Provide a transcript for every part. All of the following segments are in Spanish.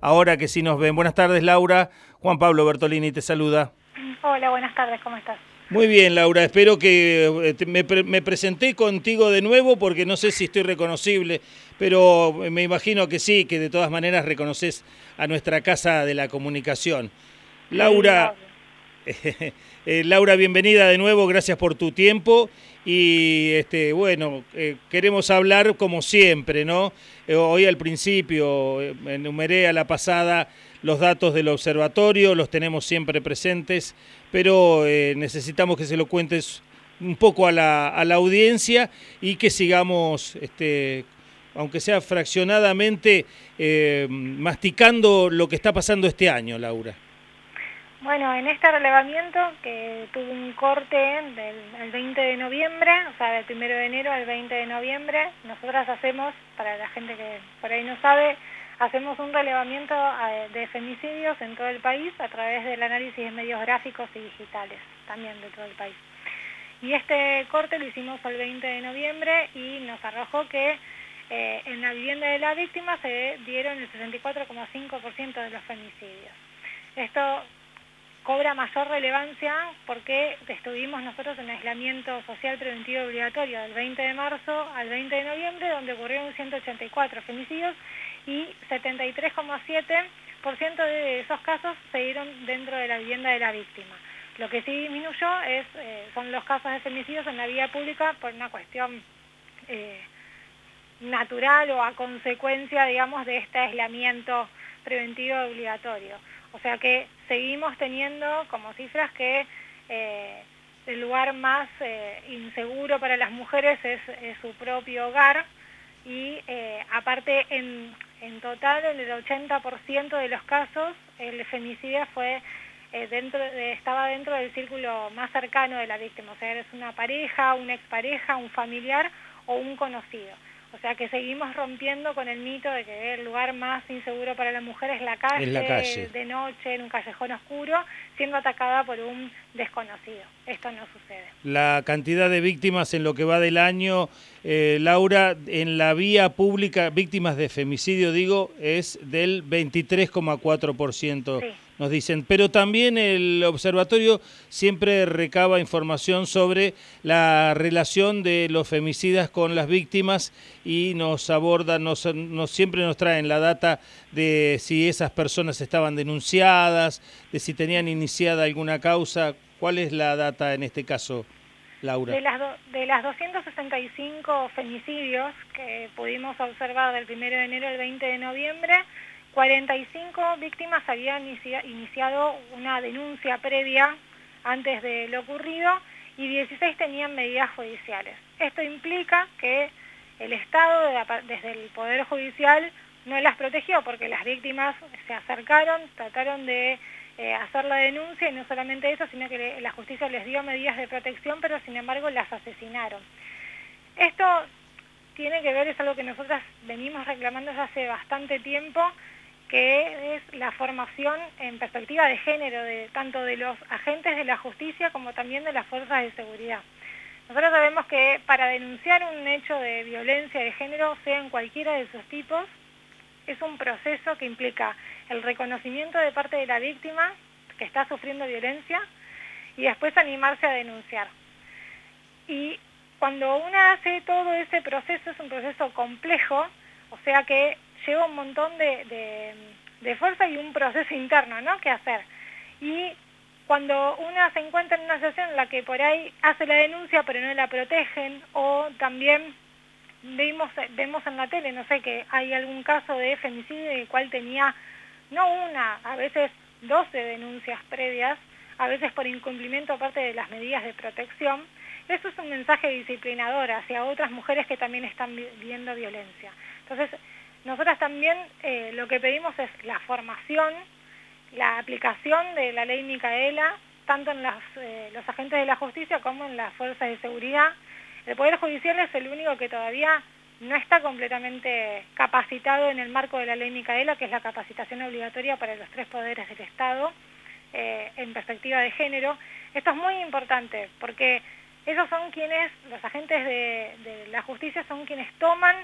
ahora que sí nos ven. Buenas tardes, Laura. Juan Pablo Bertolini te saluda. Hola, buenas tardes, ¿cómo estás? Muy bien, Laura. Espero que eh, me, me, presenté contigo de nuevo porque no sé si estoy reconocible, pero me imagino que sí, que de todas maneras reconoces a nuestra casa de la comunicación. Laura, eh, Laura, bienvenida de nuevo, gracias por tu tiempo y este, bueno, eh, queremos hablar como siempre, ¿no? Eh, hoy al principio enumeré a la pasada los datos del observatorio, los tenemos siempre presentes, pero necesitamos que se lo cuentes un poco a la, audiencia y que sigamos, este, aunque sea fraccionadamente, masticando lo que está pasando este año, Laura. Bueno, en este relevamiento que tuvo un corte del 20 de noviembre, o sea, del 1 de enero al 20 de noviembre, nosotras hacemos, para la gente que por ahí no sabe, hacemos un relevamiento eh, de femicidios en todo el país a través del análisis de medios gráficos y digitales, también de todo el país. Y este corte lo hicimos el 20 de noviembre y nos arrojó que eh, en la vivienda de la víctima se dieron el 64,5% de los femicidios. Esto cobra mayor relevancia porque estuvimos nosotros en aislamiento social preventivo obligatorio del 20 de marzo al 20 de noviembre, donde ocurrieron 184 femicidios y 73,7% de esos casos se dieron dentro de la vivienda de la víctima. Lo que sí disminuyó es, eh, son los casos de femicidios en la vía pública por una cuestión eh, natural o a consecuencia, digamos, de este aislamiento preventivo obligatorio. O sea que seguimos teniendo como cifras que eh, el lugar más eh, inseguro para las mujeres es, su propio hogar y eh, aparte en, total en el 80% de los casos el femicidio fue dentro estaba dentro del círculo más cercano de la víctima, o sea, es una pareja, una expareja, un familiar o un conocido. O sea que seguimos rompiendo con el mito de que el lugar más inseguro para la mujer es la calle, de noche, en un callejón oscuro, siendo atacada por un desconocido. Esto no sucede. La cantidad de víctimas en lo que va del año, eh, Laura, en la vía pública, víctimas de femicidio, digo, es del 23,4%. Sí nos dicen. Pero también el observatorio siempre recaba información sobre la relación de los femicidas con las víctimas y nos aborda, nos, siempre nos traen la data de si esas personas estaban denunciadas, de si tenían iniciada alguna causa. ¿Cuál es la data en este caso? Laura. De las, de las 265 femicidios que pudimos observar del 1 de enero al 20 de noviembre, 45 víctimas habían iniciado una denuncia previa antes de lo ocurrido y 16 tenían medidas judiciales. Esto implica que el Estado, desde el Poder Judicial, no las protegió porque las víctimas se acercaron, trataron de eh, hacer la denuncia y no solamente eso, sino que la justicia les dio medidas de protección, pero sin embargo las asesinaron. Esto tiene que ver, es algo que nosotras venimos reclamando desde hace bastante tiempo, que es la formación en perspectiva de género, de, tanto de los agentes de la justicia como también de las fuerzas de seguridad. Nosotros sabemos que para denunciar un hecho de violencia de género, sea en cualquiera de sus tipos, es un proceso que implica el reconocimiento de parte de la víctima que está sufriendo violencia y después animarse a denunciar. Y cuando uno hace todo ese proceso, es un proceso complejo, o sea que lleva un montón de, fuerza y un proceso interno, ¿no? Que hacer. Y cuando una se encuentra en una situación en la que por ahí hace la denuncia pero no la protegen, o también vemos, vemos en la tele, no sé, que hay algún caso de femicidio en el cual tenía no una, a veces 12 denuncias previas, a veces por incumplimiento aparte de las medidas de protección, eso es un mensaje disciplinador hacia otras mujeres que también están viviendo violencia. Entonces, nosotras también eh, lo que pedimos es la formación, la aplicación de la ley Micaela, tanto en eh, los agentes de la justicia como en las fuerzas de seguridad. El Poder Judicial es el único que todavía no está completamente capacitado en el marco de la ley Micaela, que es la capacitación obligatoria para los tres poderes del Estado eh, en perspectiva de género. Esto es muy importante porque ellos son quienes, los agentes de la justicia son quienes toman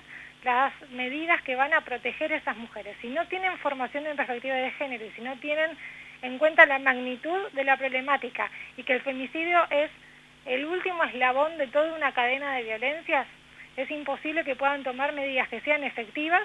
las medidas que van a proteger a esas mujeres. Si no tienen formación en perspectiva de género y si no tienen en cuenta la magnitud de la problemática y que el femicidio es el último eslabón de toda una cadena de violencias, es imposible que puedan tomar medidas que sean efectivas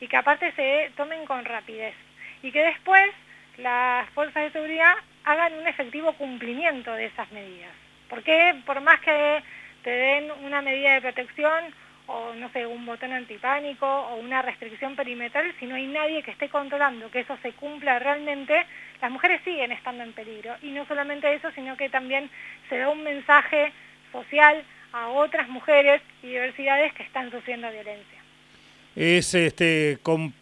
y que aparte se tomen con rapidez. Y que después las fuerzas de seguridad hagan un efectivo cumplimiento de esas medidas. Porque por más que te den una medida de protección o no sé, un botón antipánico o una restricción perimetral, si no hay nadie que esté controlando que eso se cumpla realmente, las mujeres siguen estando en peligro. Y no solamente eso, sino que también se da un mensaje social a otras mujeres y diversidades que están sufriendo violencia. Es este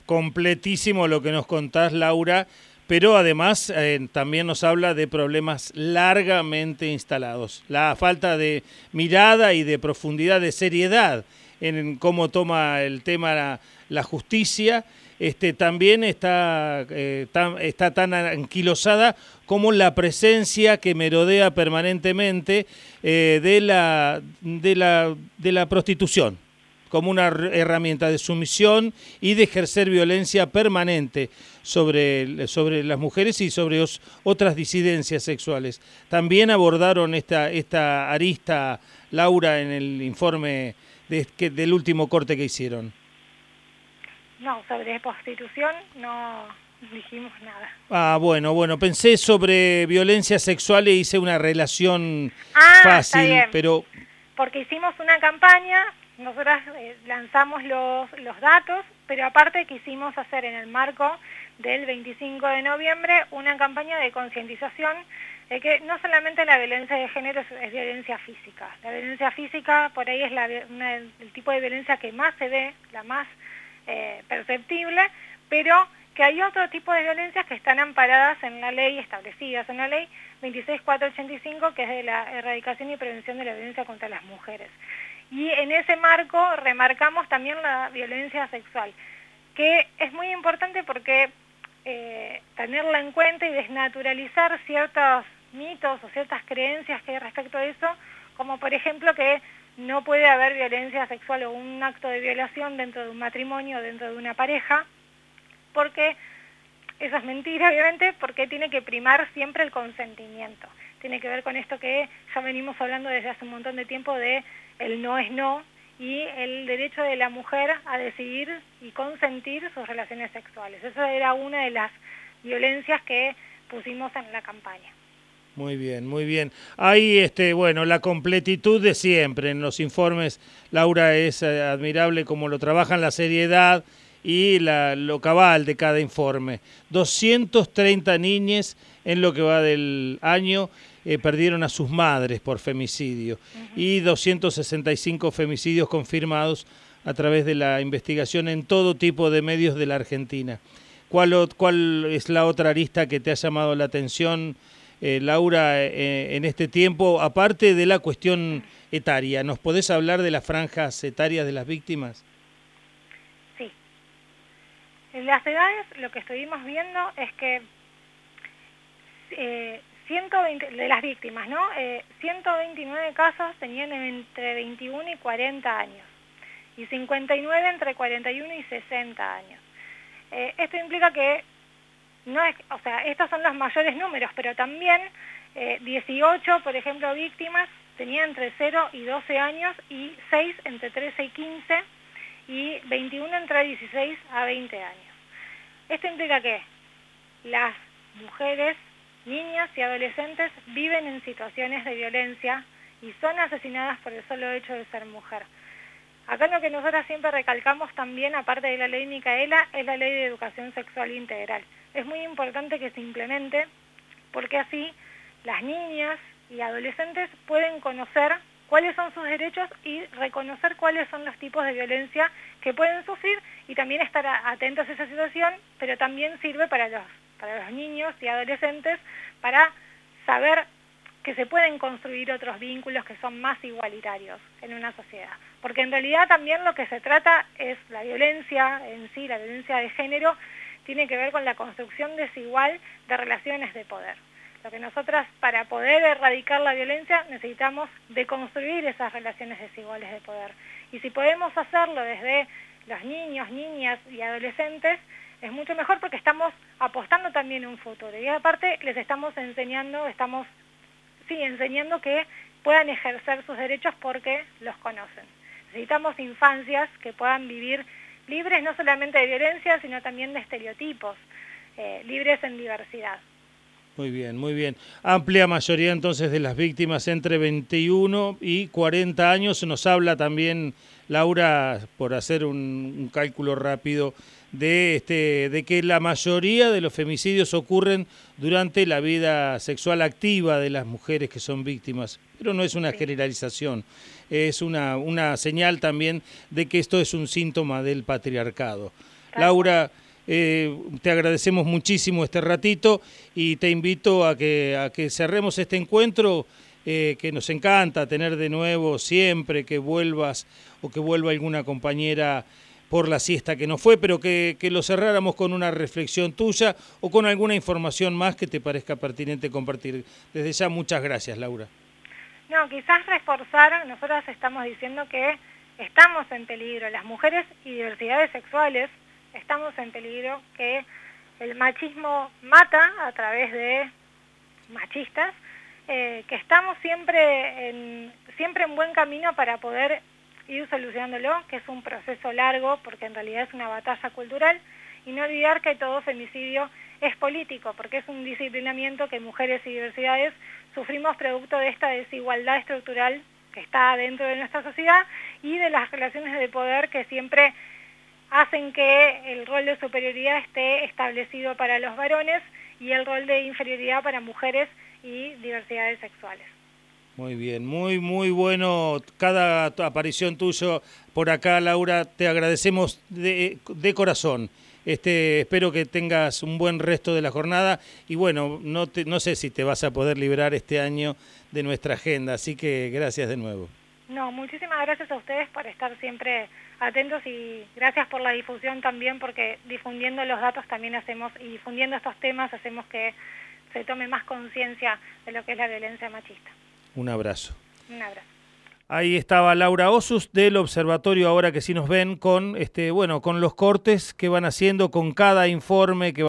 completísimo lo que nos contás, Laura, pero además eh, también nos habla de problemas largamente instalados. La falta de mirada y de profundidad, de seriedad en cómo toma el tema la, justicia, este, también está, eh, está tan anquilosada como la presencia que merodea permanentemente eh, de, la, de, la, de la prostitución como una herramienta de sumisión y de ejercer violencia permanente sobre, sobre las mujeres y sobre otras disidencias sexuales. También abordaron esta, esta arista, Laura, en el informe de, del último corte que hicieron? No, sobre prostitución no dijimos nada. Ah, bueno, bueno, pensé sobre violencia sexual e hice una relación ah, fácil, pero... Porque hicimos una campaña, nosotras eh, lanzamos los, los datos, pero aparte quisimos hacer en el marco del 25 de noviembre una campaña de concientización de que no solamente la violencia de género es, violencia física. La violencia física por ahí es el tipo de violencia que más se ve, la más eh, perceptible, pero que hay otro tipo de violencias que están amparadas en la ley, establecidas en la ley 26485, que es de la erradicación y prevención de la violencia contra las mujeres. Y en ese marco remarcamos también la violencia sexual, que es muy importante porque eh, tenerla en cuenta y desnaturalizar ciertos mitos o ciertas creencias que hay respecto a eso, como por ejemplo que no puede haber violencia sexual o un acto de violación dentro de un matrimonio dentro de una pareja, porque eso es mentira, obviamente, porque tiene que primar siempre el consentimiento. Tiene que ver con esto que ya venimos hablando desde hace un montón de tiempo de el no es no y el derecho de la mujer a decidir y consentir sus relaciones sexuales. Esa era una de las violencias que pusimos en la campaña. Muy bien, muy bien. Ahí, este, bueno, la completitud de siempre en los informes, Laura, es eh, admirable como lo trabajan, la seriedad y la, lo cabal de cada informe. 230 niñas en lo que va del año eh, perdieron a sus madres por femicidio y 265 femicidios confirmados a través de la investigación en todo tipo de medios de la Argentina. ¿Cuál, cuál es la otra arista que te ha llamado la atención? Eh, Laura, eh, en este tiempo, aparte de la cuestión etaria, ¿nos podés hablar de las franjas etarias de las víctimas? Sí. En las edades lo que estuvimos viendo es que 120, eh, de las víctimas, ¿no? 129 casos tenían entre 21 y 40 años y 59 entre 41 y 60 años. esto implica que o sea, estos son los mayores números, pero también 18, eh, por ejemplo, víctimas tenían entre 0 y 12 años y 6 entre 13 y 15 y 21 entre 16 a 20 años. Esto implica que las mujeres, niñas y adolescentes viven en situaciones de violencia y son asesinadas por el solo hecho de ser mujer. Acá lo que nosotras siempre recalcamos también, aparte de la ley Micaela, es la ley de educación sexual integral es muy importante que se implemente porque así las niñas y adolescentes pueden conocer cuáles son sus derechos y reconocer cuáles son los tipos de violencia que pueden sufrir y también estar atentos a esa situación, pero también sirve para los, para los niños y adolescentes para saber que se pueden construir otros vínculos que son más igualitarios en una sociedad. Porque en realidad también lo que se trata es la violencia en sí, la violencia de género, tiene que ver con la construcción desigual de relaciones de poder. Lo que nosotras, para poder erradicar la violencia, necesitamos deconstruir esas relaciones desiguales de poder. Y si podemos hacerlo desde los niños, niñas y adolescentes, es mucho mejor porque estamos apostando también un futuro. Y aparte les estamos enseñando, estamos, sí, enseñando que puedan ejercer sus derechos porque los conocen. Necesitamos infancias que puedan vivir libres no solamente de violencia, sino también de estereotipos, eh, libres en diversidad. Muy bien, muy bien. Amplia mayoría entonces de las víctimas entre 21 y 40 años. Nos habla también Laura, por hacer un, cálculo rápido, de, este, de que la mayoría de los femicidios ocurren durante la vida sexual activa de las mujeres que son víctimas. Pero no es una generalización, es una, una señal también de que esto es un síntoma del patriarcado. Laura, eh, te agradecemos muchísimo este ratito y te invito a que, a que cerremos este encuentro eh, que nos encanta tener de nuevo siempre que vuelvas o que vuelva alguna compañera por la siesta que no fue, pero que, que, lo cerráramos con una reflexión tuya o con alguna información más que te parezca pertinente compartir. Desde ya, muchas gracias, Laura. No, quizás reforzar, nosotras estamos diciendo que estamos en peligro, las mujeres y diversidades sexuales estamos en peligro, que el machismo mata a través de machistas, eh, que estamos siempre en, siempre en buen camino para poder ir solucionándolo, que es un proceso largo porque en realidad es una batalla cultural, y no olvidar que todo femicidio es político, porque es un disciplinamiento que mujeres y diversidades sufrimos producto de esta desigualdad estructural que está dentro de nuestra sociedad y de las relaciones de poder que siempre hacen que el rol de superioridad esté establecido para los varones y el rol de inferioridad para mujeres y diversidades sexuales. Muy bien, muy, muy bueno cada aparición tuyo por acá, Laura. Te agradecemos de, corazón. Este, espero que tengas un buen resto de la jornada y bueno, no, no sé si te vas a poder librar este año de nuestra agenda, así que gracias de nuevo. No, muchísimas gracias a ustedes por estar siempre atentos y gracias por la difusión también, porque difundiendo los datos también hacemos, y difundiendo estos temas hacemos que se tome más conciencia de lo que es la violencia machista. Un abrazo. Un abrazo. Ahí estaba Laura Osus del observatorio, ahora que sí nos ven, con este, bueno, con los cortes que van haciendo, con cada informe que